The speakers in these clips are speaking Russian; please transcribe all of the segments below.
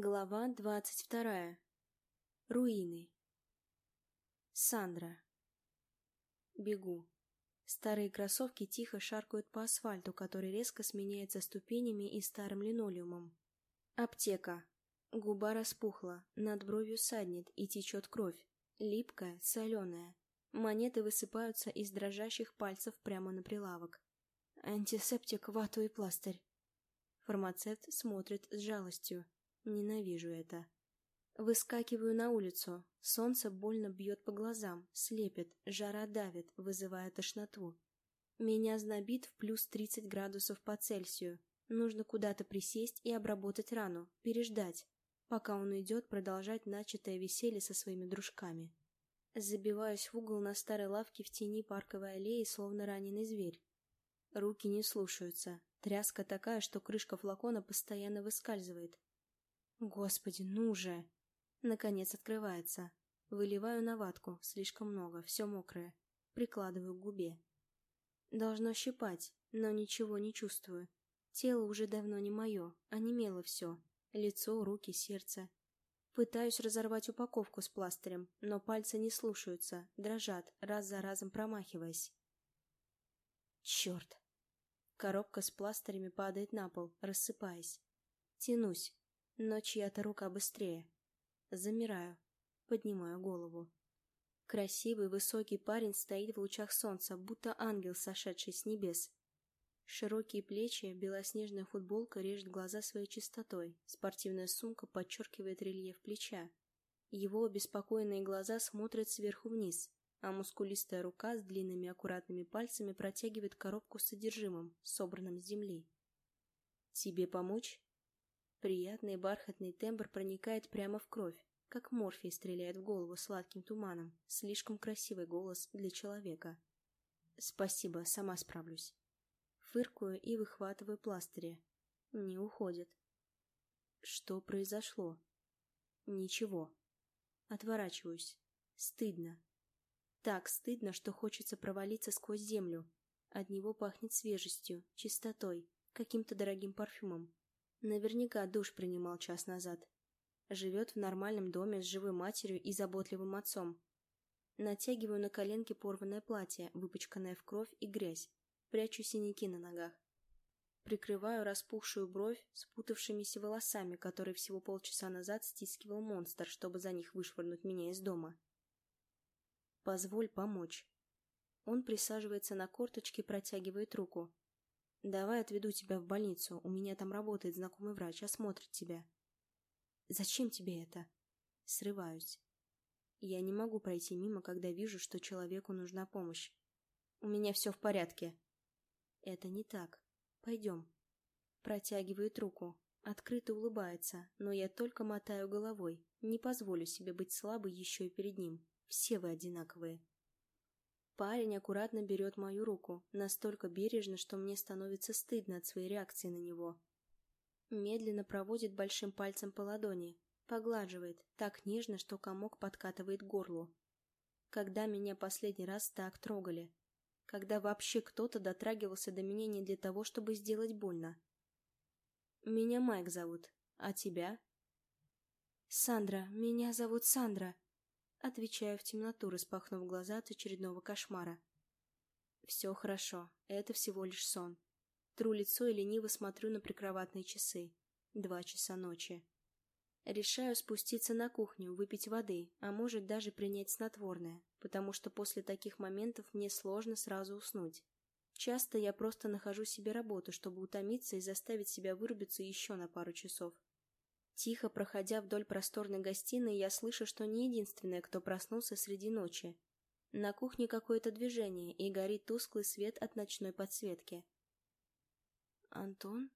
Глава двадцать вторая. Руины. Сандра. Бегу. Старые кроссовки тихо шаркают по асфальту, который резко сменяется ступенями и старым линолеумом. Аптека. Губа распухла, над бровью саднет и течет кровь. Липкая, соленая. Монеты высыпаются из дрожащих пальцев прямо на прилавок. Антисептик, вату и пластырь. Фармацевт смотрит с жалостью. Ненавижу это. Выскакиваю на улицу. Солнце больно бьет по глазам, слепит, жара давит, вызывая тошноту. Меня знобит в плюс 30 градусов по Цельсию. Нужно куда-то присесть и обработать рану, переждать, пока он уйдет продолжать начатое веселье со своими дружками. Забиваюсь в угол на старой лавке в тени парковой аллеи, словно раненый зверь. Руки не слушаются. Тряска такая, что крышка флакона постоянно выскальзывает. Господи, ну же! Наконец открывается. Выливаю на ватку, слишком много, все мокрое. Прикладываю к губе. Должно щипать, но ничего не чувствую. Тело уже давно не мое, онемело все. Лицо, руки, сердце. Пытаюсь разорвать упаковку с пластырем, но пальцы не слушаются, дрожат, раз за разом промахиваясь. Черт! Коробка с пластырями падает на пол, рассыпаясь. Тянусь, но чья-то рука быстрее. Замираю, поднимаю голову. Красивый высокий парень стоит в лучах солнца, будто ангел, сошедший с небес. Широкие плечи, белоснежная футболка режет глаза своей чистотой, спортивная сумка подчеркивает рельеф плеча. Его обеспокоенные глаза смотрят сверху вниз, а мускулистая рука с длинными аккуратными пальцами протягивает коробку с содержимым, собранным с земли. «Тебе помочь?» Приятный бархатный тембр проникает прямо в кровь, как морфий стреляет в голову сладким туманом. Слишком красивый голос для человека. Спасибо, сама справлюсь. Фыркую и выхватываю пластыри. Не уходит. Что произошло? Ничего. Отворачиваюсь. Стыдно. Так стыдно, что хочется провалиться сквозь землю. От него пахнет свежестью, чистотой, каким-то дорогим парфюмом. Наверняка душ принимал час назад. Живет в нормальном доме с живой матерью и заботливым отцом. Натягиваю на коленки порванное платье, выпачканное в кровь и грязь. Прячу синяки на ногах. Прикрываю распухшую бровь спутавшимися волосами, которые всего полчаса назад стискивал монстр, чтобы за них вышвырнуть меня из дома. Позволь помочь. Он присаживается на корточки, протягивает руку. Давай отведу тебя в больницу, у меня там работает знакомый врач, осмотрит тебя. Зачем тебе это? Срываюсь. Я не могу пройти мимо, когда вижу, что человеку нужна помощь. У меня все в порядке. Это не так. Пойдем. Протягивает руку. Открыто улыбается, но я только мотаю головой. Не позволю себе быть слабой еще и перед ним. Все вы одинаковые. Парень аккуратно берет мою руку, настолько бережно, что мне становится стыдно от своей реакции на него. Медленно проводит большим пальцем по ладони, поглаживает, так нежно, что комок подкатывает к горлу. Когда меня последний раз так трогали? Когда вообще кто-то дотрагивался до меня не для того, чтобы сделать больно? Меня Майк зовут, а тебя? Сандра, меня зовут Сандра. Отвечаю в темноту, распахнув глаза от очередного кошмара. Все хорошо, это всего лишь сон. Тру лицо и лениво смотрю на прикроватные часы. Два часа ночи. Решаю спуститься на кухню, выпить воды, а может даже принять снотворное, потому что после таких моментов мне сложно сразу уснуть. Часто я просто нахожу себе работу, чтобы утомиться и заставить себя вырубиться еще на пару часов. Тихо проходя вдоль просторной гостиной, я слышу, что не единственная, кто проснулся среди ночи. На кухне какое-то движение, и горит тусклый свет от ночной подсветки. «Антон?»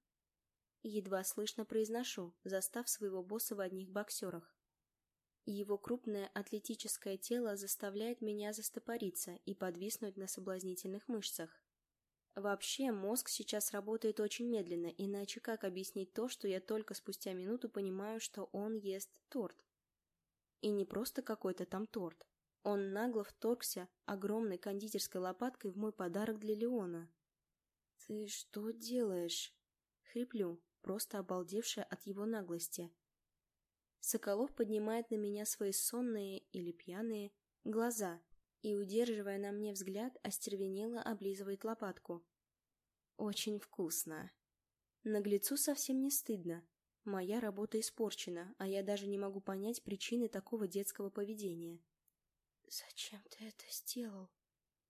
Едва слышно произношу, застав своего босса в одних боксерах. Его крупное атлетическое тело заставляет меня застопориться и подвиснуть на соблазнительных мышцах. Вообще, мозг сейчас работает очень медленно, иначе как объяснить то, что я только спустя минуту понимаю, что он ест торт? И не просто какой-то там торт. Он нагло вторгся огромной кондитерской лопаткой в мой подарок для Леона. «Ты что делаешь?» Хриплю, просто обалдевшая от его наглости. Соколов поднимает на меня свои сонные или пьяные глаза и, удерживая на мне взгляд, остервенело облизывает лопатку. Очень вкусно. Наглецу совсем не стыдно. Моя работа испорчена, а я даже не могу понять причины такого детского поведения. «Зачем ты это сделал?»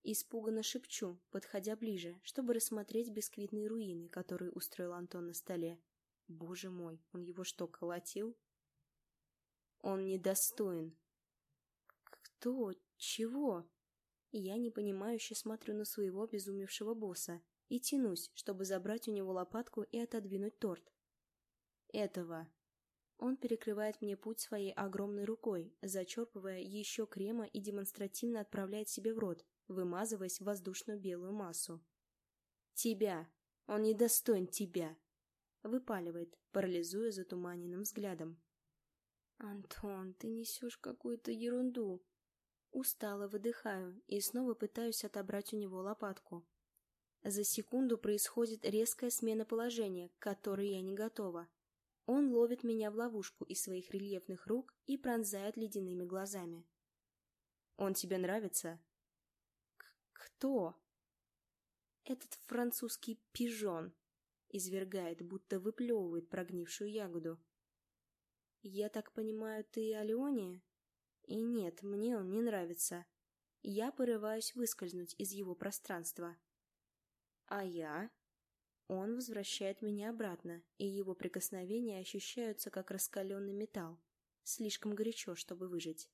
Испуганно шепчу, подходя ближе, чтобы рассмотреть бисквитные руины, которые устроил Антон на столе. Боже мой, он его что, колотил? Он недостоин. Кто? Чего? Я непонимающе смотрю на своего обезумевшего босса и тянусь, чтобы забрать у него лопатку и отодвинуть торт. Этого. Он перекрывает мне путь своей огромной рукой, зачерпывая еще крема и демонстративно отправляет себе в рот, вымазываясь в воздушную белую массу. «Тебя! Он недостоин тебя!» Выпаливает, парализуя затуманенным взглядом. «Антон, ты несешь какую-то ерунду!» Устало выдыхаю и снова пытаюсь отобрать у него лопатку. За секунду происходит резкая смена положения, к которой я не готова. Он ловит меня в ловушку из своих рельефных рук и пронзает ледяными глазами. «Он тебе нравится?» «Кто?» «Этот французский пижон», — извергает, будто выплевывает прогнившую ягоду. «Я так понимаю, ты о Леоне?» «И нет, мне он не нравится. Я порываюсь выскользнуть из его пространства». «А я?» Он возвращает меня обратно, и его прикосновения ощущаются, как раскаленный металл. Слишком горячо, чтобы выжить.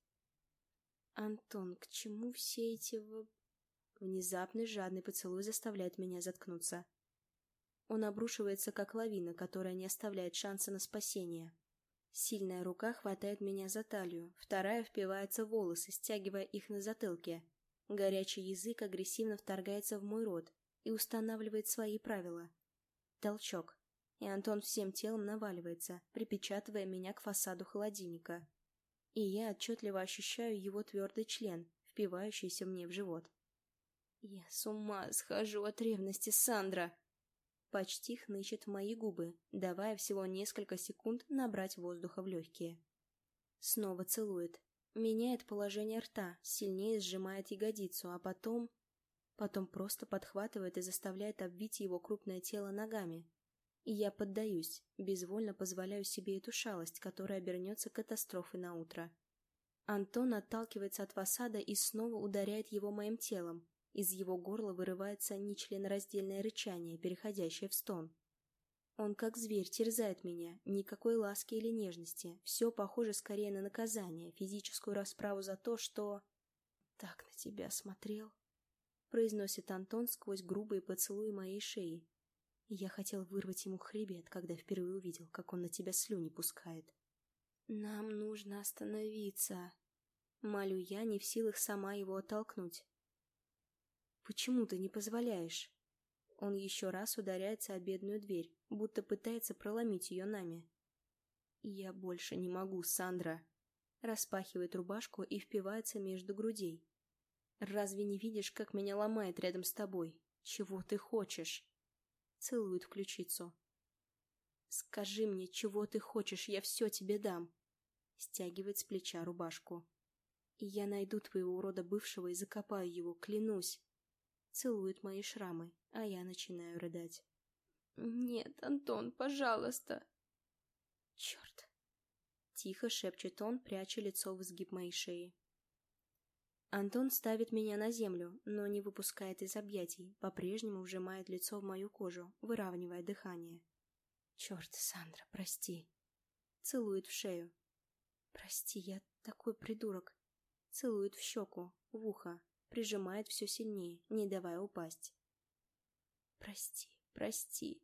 «Антон, к чему все эти Внезапный жадный поцелуй заставляет меня заткнуться. Он обрушивается, как лавина, которая не оставляет шанса на спасение. Сильная рука хватает меня за талию, вторая впивается в волосы, стягивая их на затылке. Горячий язык агрессивно вторгается в мой рот и устанавливает свои правила. Толчок, и Антон всем телом наваливается, припечатывая меня к фасаду холодильника. И я отчетливо ощущаю его твердый член, впивающийся мне в живот. Я с ума схожу от ревности, Сандра. Почти хнычет в мои губы, давая всего несколько секунд набрать воздуха в легкие. Снова целует. Меняет положение рта, сильнее сжимает ягодицу, а потом... Потом просто подхватывает и заставляет обвить его крупное тело ногами. И я поддаюсь, безвольно позволяю себе эту шалость, которая обернется катастрофой на утро. Антон отталкивается от фасада и снова ударяет его моим телом, из его горла вырывается нечленораздельное рычание, переходящее в стон. Он как зверь терзает меня, никакой ласки или нежности, все похоже скорее на наказание, физическую расправу за то, что... «Так на тебя смотрел», — произносит Антон сквозь грубые поцелуи моей шеи. Я хотел вырвать ему хребет, когда впервые увидел, как он на тебя слюни пускает. «Нам нужно остановиться», — молю я, не в силах сама его оттолкнуть. Почему ты не позволяешь? Он еще раз ударяется о бедную дверь, будто пытается проломить ее нами. Я больше не могу, Сандра. Распахивает рубашку и впивается между грудей. Разве не видишь, как меня ломает рядом с тобой? Чего ты хочешь? Целует в ключицу. Скажи мне, чего ты хочешь, я все тебе дам. Стягивает с плеча рубашку. Я найду твоего урода бывшего и закопаю его, клянусь целует мои шрамы, а я начинаю рыдать. «Нет, Антон, пожалуйста!» «Черт!» Тихо шепчет он, пряча лицо в изгиб моей шеи. Антон ставит меня на землю, но не выпускает из объятий, по-прежнему вжимает лицо в мою кожу, выравнивая дыхание. «Черт, Сандра, прости!» Целует в шею. «Прости, я такой придурок!» Целует в щеку, в ухо, прижимает все сильнее, не давая упасть. «Прости, прости».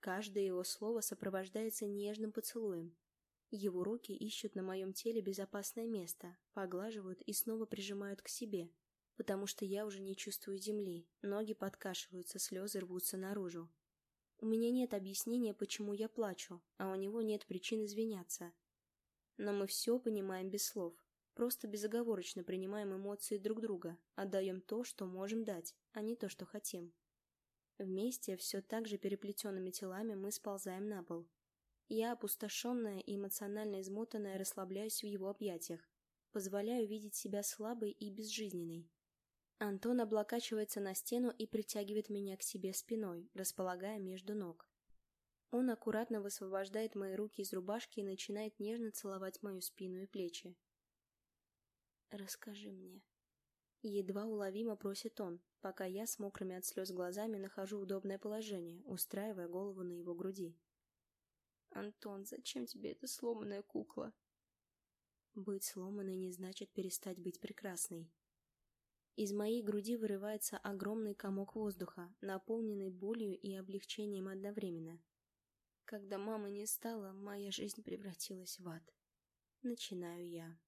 Каждое его слово сопровождается нежным поцелуем. Его руки ищут на моем теле безопасное место, поглаживают и снова прижимают к себе, потому что я уже не чувствую земли, ноги подкашиваются, слезы рвутся наружу. У меня нет объяснения, почему я плачу, а у него нет причин извиняться. Но мы все понимаем без слов. Просто безоговорочно принимаем эмоции друг друга, отдаем то, что можем дать, а не то, что хотим. Вместе, все так же переплетенными телами, мы сползаем на пол. Я, опустошенная и эмоционально измотанная, расслабляюсь в его объятиях, позволяю видеть себя слабой и безжизненной. Антон облокачивается на стену и притягивает меня к себе спиной, располагая между ног. Он аккуратно высвобождает мои руки из рубашки и начинает нежно целовать мою спину и плечи. «Расскажи мне». Едва уловимо просит он, пока я с мокрыми от слез глазами нахожу удобное положение, устраивая голову на его груди. «Антон, зачем тебе эта сломанная кукла?» Быть сломанной не значит перестать быть прекрасной. Из моей груди вырывается огромный комок воздуха, наполненный болью и облегчением одновременно. Когда мамы не стало, моя жизнь превратилась в ад. Начинаю я.